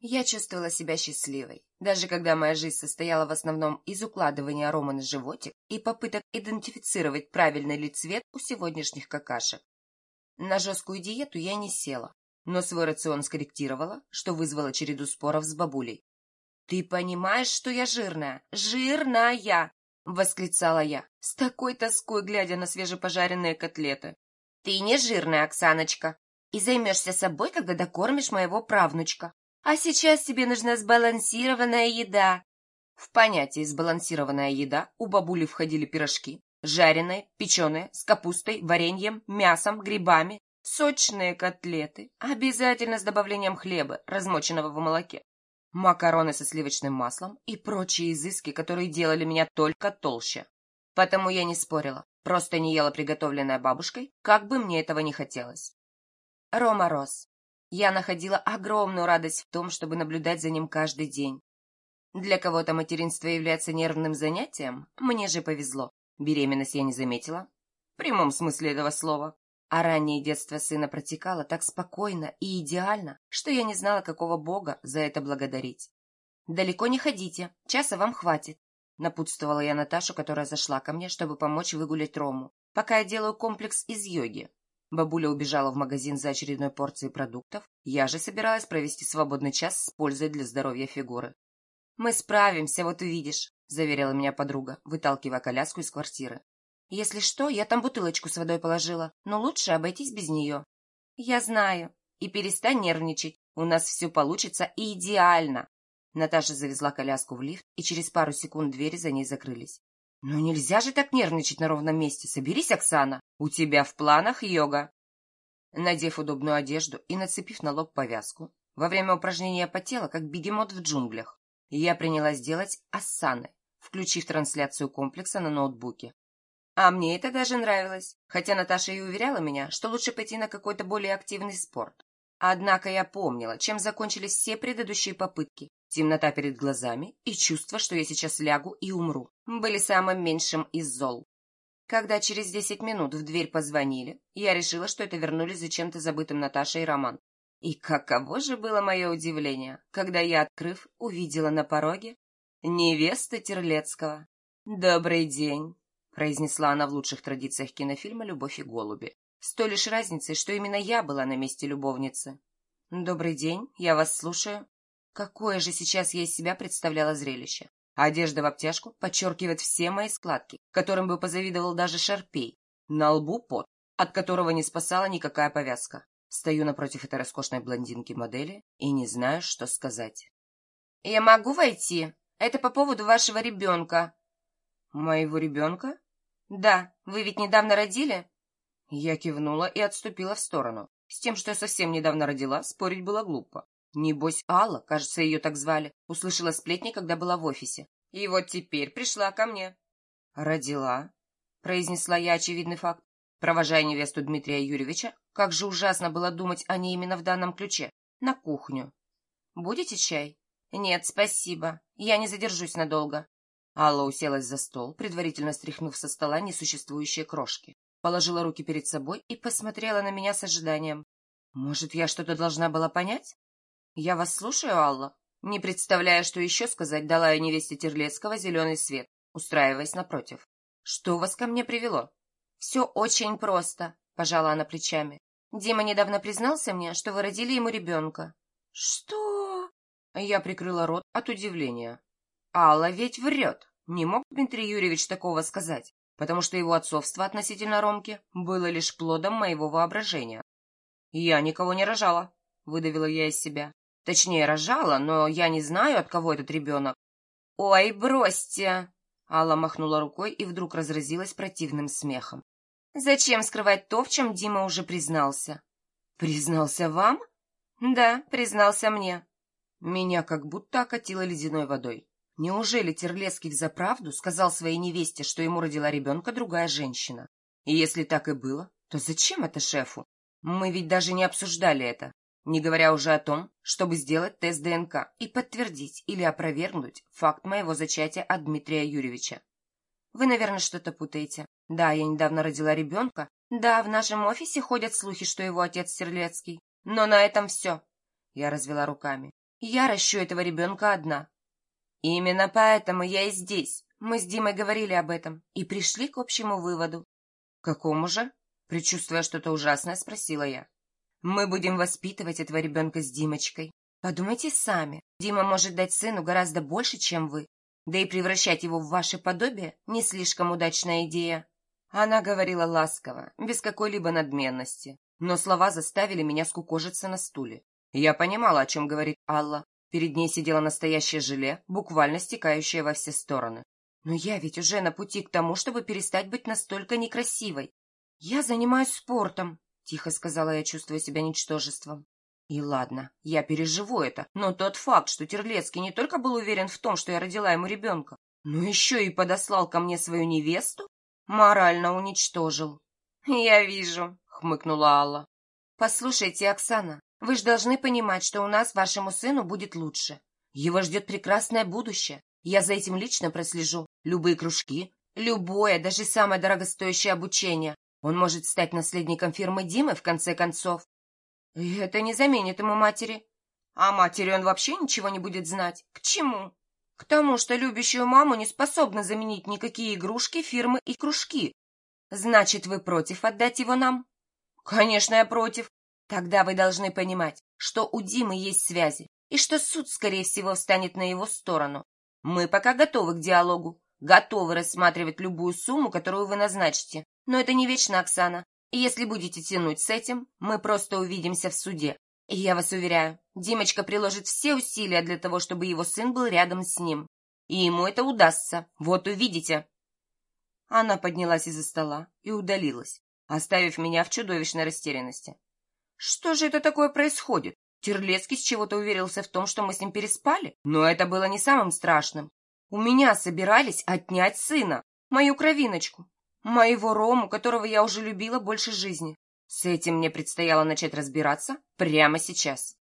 Я чувствовала себя счастливой, даже когда моя жизнь состояла в основном из укладывания арома на животик и попыток идентифицировать правильный ли цвет у сегодняшних какашек. На жесткую диету я не села, но свой рацион скорректировала, что вызвало череду споров с бабулей. «Ты понимаешь, что я жирная? Жирная!» — восклицала я, с такой тоской глядя на свежепожаренные котлеты. «Ты не жирная, Оксаночка, и займешься собой, когда докормишь моего правнучка. А сейчас тебе нужна сбалансированная еда. В понятие «сбалансированная еда» у бабули входили пирожки, жареные, печеные, с капустой, вареньем, мясом, грибами, сочные котлеты, обязательно с добавлением хлеба, размоченного в молоке, макароны со сливочным маслом и прочие изыски, которые делали меня только толще. Потому я не спорила, просто не ела приготовленное бабушкой, как бы мне этого не хотелось. Рома рос, я находила огромную радость в том, чтобы наблюдать за ним каждый день. Для кого-то материнство является нервным занятием, мне же повезло. Беременность я не заметила, в прямом смысле этого слова. А раннее детство сына протекало так спокойно и идеально, что я не знала, какого бога за это благодарить. «Далеко не ходите, часа вам хватит», — напутствовала я Наташу, которая зашла ко мне, чтобы помочь выгулять Рому, пока я делаю комплекс из йоги. Бабуля убежала в магазин за очередной порцией продуктов, я же собиралась провести свободный час с пользой для здоровья фигуры. «Мы справимся, вот увидишь», — заверила меня подруга, выталкивая коляску из квартиры. «Если что, я там бутылочку с водой положила, но лучше обойтись без нее». «Я знаю. И перестань нервничать. У нас все получится идеально». Наташа завезла коляску в лифт, и через пару секунд двери за ней закрылись. «Ну нельзя же так нервничать на ровном месте. Соберись, Оксана. У тебя в планах йога». Надев удобную одежду и нацепив на лоб повязку, во время упражнения потела, как бегемот в джунглях, я принялась делать ассаны, включив трансляцию комплекса на ноутбуке. А мне это даже нравилось, хотя Наташа и уверяла меня, что лучше пойти на какой-то более активный спорт. Однако я помнила, чем закончились все предыдущие попытки, Темнота перед глазами и чувство, что я сейчас лягу и умру, были самым меньшим из зол. Когда через десять минут в дверь позвонили, я решила, что это вернулись зачем-то забытым Наташа и Роман. И каково же было мое удивление, когда я, открыв, увидела на пороге невесту Терлецкого. «Добрый день», — произнесла она в лучших традициях кинофильма «Любовь и голуби». С той лишь разницей, что именно я была на месте любовницы. «Добрый день, я вас слушаю». Какое же сейчас я из себя представляла зрелище. Одежда в обтяжку подчеркивает все мои складки, которым бы позавидовал даже Шарпей. На лбу пот, от которого не спасала никакая повязка. Стою напротив этой роскошной блондинки-модели и не знаю, что сказать. «Я могу войти? Это по поводу вашего ребенка». «Моего ребенка?» «Да, вы ведь недавно родили?» Я кивнула и отступила в сторону. С тем, что я совсем недавно родила, спорить было глупо. Небось, Алла, кажется, ее так звали, услышала сплетни, когда была в офисе. И вот теперь пришла ко мне. «Родила», — произнесла я очевидный факт. Провожая невесту Дмитрия Юрьевича, как же ужасно было думать о ней именно в данном ключе, на кухню. «Будете чай?» «Нет, спасибо. Я не задержусь надолго». Алла уселась за стол, предварительно стряхнув со стола несуществующие крошки. Положила руки перед собой и посмотрела на меня с ожиданием. «Может, я что-то должна была понять?» «Я вас слушаю, Алла». Не представляя, что еще сказать, дала я невесте Терлецкого зеленый свет, устраиваясь напротив. «Что вас ко мне привело?» «Все очень просто», — пожала она плечами. «Дима недавно признался мне, что вы родили ему ребенка». «Что?» Я прикрыла рот от удивления. «Алла ведь врет. Не мог Дмитрий Юрьевич такого сказать, потому что его отцовство относительно Ромки было лишь плодом моего воображения». «Я никого не рожала», — выдавила я из себя. Точнее, рожала, но я не знаю, от кого этот ребенок. «Ой, бросьте!» Алла махнула рукой и вдруг разразилась противным смехом. «Зачем скрывать то, в чем Дима уже признался?» «Признался вам?» «Да, признался мне». Меня как будто окатило ледяной водой. Неужели Терлецкий взаправду сказал своей невесте, что ему родила ребенка другая женщина? И если так и было, то зачем это шефу? Мы ведь даже не обсуждали это не говоря уже о том, чтобы сделать тест ДНК и подтвердить или опровергнуть факт моего зачатия от Дмитрия Юрьевича. Вы, наверное, что-то путаете. Да, я недавно родила ребенка. Да, в нашем офисе ходят слухи, что его отец Стерлецкий. Но на этом все. Я развела руками. Я ращу этого ребенка одна. Именно поэтому я и здесь. Мы с Димой говорили об этом и пришли к общему выводу. Какому же? Причувствуя что-то ужасное, спросила я. Мы будем воспитывать этого ребенка с Димочкой. Подумайте сами. Дима может дать сыну гораздо больше, чем вы. Да и превращать его в ваше подобие не слишком удачная идея. Она говорила ласково, без какой-либо надменности, но слова заставили меня скукожиться на стуле. Я понимала, о чем говорит Алла. Перед ней сидело настоящее желе, буквально стекающее во все стороны. Но я ведь уже на пути к тому, чтобы перестать быть настолько некрасивой. Я занимаюсь спортом, тихо сказала я, чувствуя себя ничтожеством. И ладно, я переживу это, но тот факт, что Терлецкий не только был уверен в том, что я родила ему ребенка, но еще и подослал ко мне свою невесту, морально уничтожил. «Я вижу», — хмыкнула Алла. «Послушайте, Оксана, вы же должны понимать, что у нас вашему сыну будет лучше. Его ждет прекрасное будущее. Я за этим лично прослежу. Любые кружки, любое, даже самое дорогостоящее обучение. Он может стать наследником фирмы Димы, в конце концов. И это не заменит ему матери. А матери он вообще ничего не будет знать. К чему? К тому, что любящую маму не способна заменить никакие игрушки, фирмы и кружки. Значит, вы против отдать его нам? Конечно, я против. Тогда вы должны понимать, что у Димы есть связи, и что суд, скорее всего, встанет на его сторону. Мы пока готовы к диалогу, готовы рассматривать любую сумму, которую вы назначите. Но это не вечно, Оксана. И если будете тянуть с этим, мы просто увидимся в суде. И я вас уверяю, Димочка приложит все усилия для того, чтобы его сын был рядом с ним. И ему это удастся. Вот увидите. Она поднялась из-за стола и удалилась, оставив меня в чудовищной растерянности. Что же это такое происходит? Терлецкий с чего-то уверился в том, что мы с ним переспали? Но это было не самым страшным. У меня собирались отнять сына, мою кровиночку. Моего Рому, которого я уже любила больше жизни. С этим мне предстояло начать разбираться прямо сейчас.